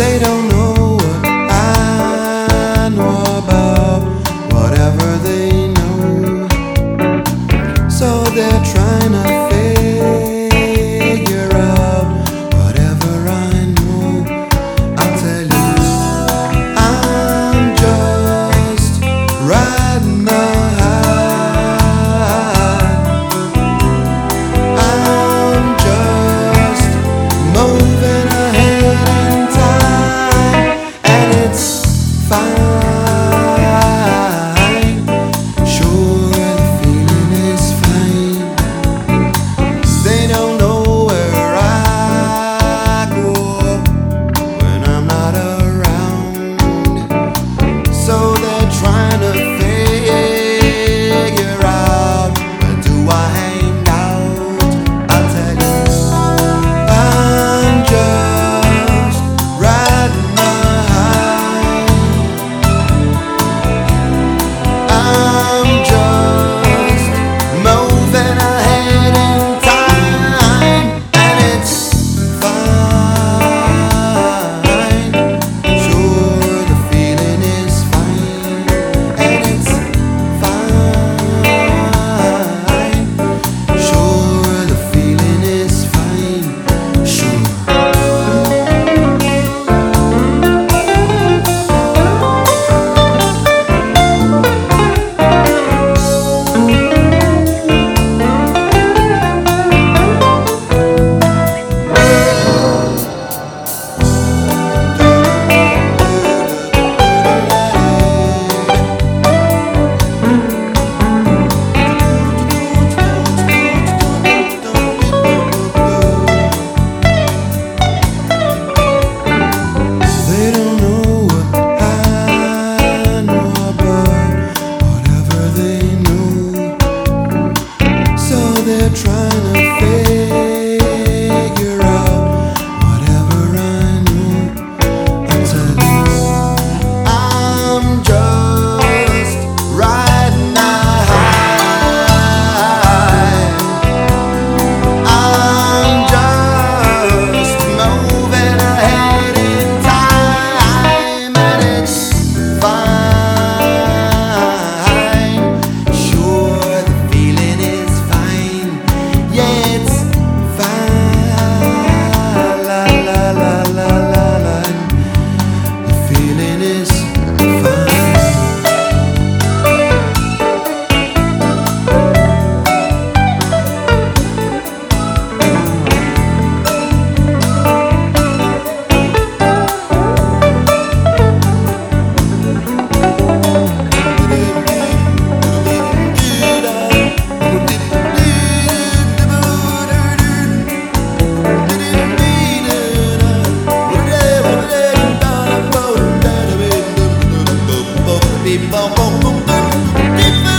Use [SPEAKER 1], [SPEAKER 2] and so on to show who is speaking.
[SPEAKER 1] they don't know what I know about whatever they know. So they're trying. Over.